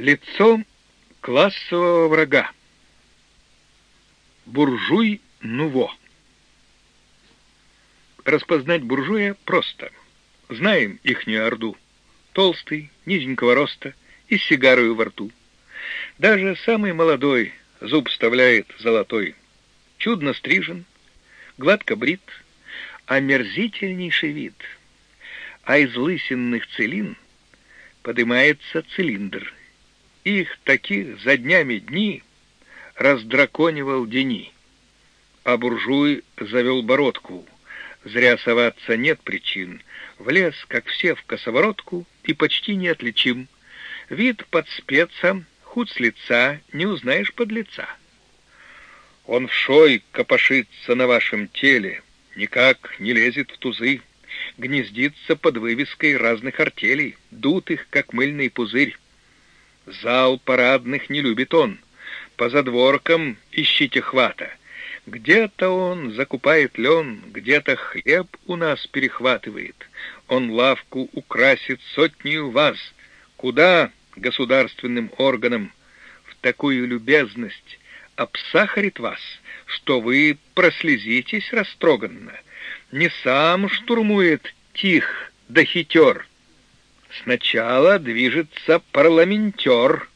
Лицо классового врага. Буржуй Нуво. Распознать буржуя просто. Знаем ихнюю орду. Толстый, низенького роста и с сигарою во рту. Даже самый молодой зуб вставляет золотой. Чудно стрижен, гладко брит, омерзительнейший вид. А из лысинных целин поднимается цилиндр — их таких за днями дни раздраконивал дени. А буржуй завел бородку. Зря соваться нет причин. Влез, как все, в косоворотку и почти неотличим. Вид под спецом, худ с лица, не узнаешь под лица. Он в шой копошится на вашем теле, никак не лезет в тузы, гнездится под вывеской разных артелей, дутых, как мыльный пузырь. Зал парадных не любит он. По задворкам ищите хвата. Где-то он закупает лен, где-то хлеб у нас перехватывает. Он лавку украсит сотню вас. Куда государственным органам в такую любезность обсахарит вас, что вы прослезитесь растроганно? Не сам штурмует тих да хитер, Сначала движется парламентер.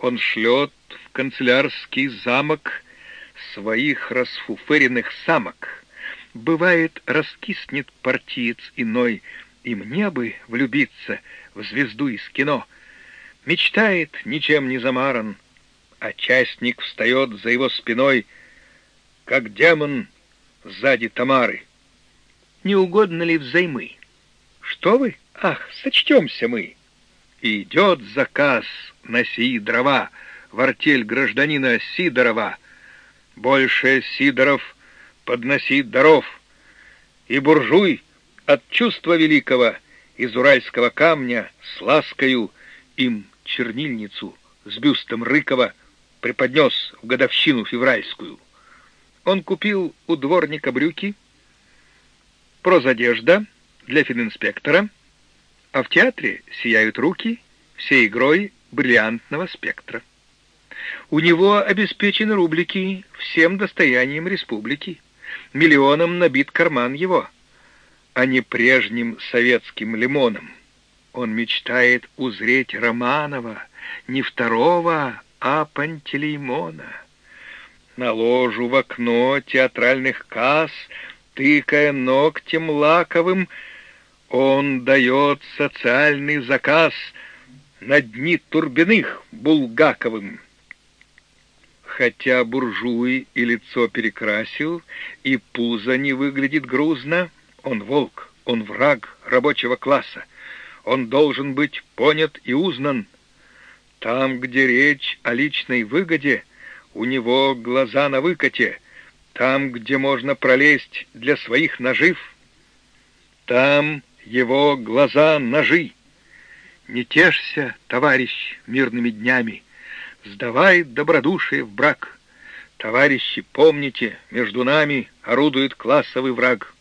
Он шлет в канцелярский замок своих расфуфыренных самок. Бывает, раскиснет партиец иной, и мне бы влюбиться в звезду из кино. Мечтает, ничем не замаран, а частник встает за его спиной, как демон сзади Тамары. Не угодно ли взаймы? Что вы? Ах, сочтемся мы. идет заказ на сии дрова в артель гражданина Сидорова. Больше Сидоров подносит даров. И буржуй от чувства великого из уральского камня с ласкою им чернильницу с бюстом Рыкова преподнес в годовщину февральскую. Он купил у дворника брюки, прозодежда для фининспектора — а в театре сияют руки всей игрой бриллиантного спектра. У него обеспечены рублики всем достоянием республики. Миллионом набит карман его, а не прежним советским лимоном. Он мечтает узреть Романова, не второго, а Пантелеймона. На ложу в окно театральных касс, тыкая ногтем лаковым, он дает социальный заказ на дни Турбиных Булгаковым. Хотя буржуй и лицо перекрасил, и пузо не выглядит грузно, он волк, он враг рабочего класса. Он должен быть понят и узнан. Там, где речь о личной выгоде, у него глаза на выкате. Там, где можно пролезть для своих нажив, там его глаза ножи. Не тешься, товарищ, мирными днями, сдавай добродушие в брак. Товарищи, помните, между нами орудует классовый враг.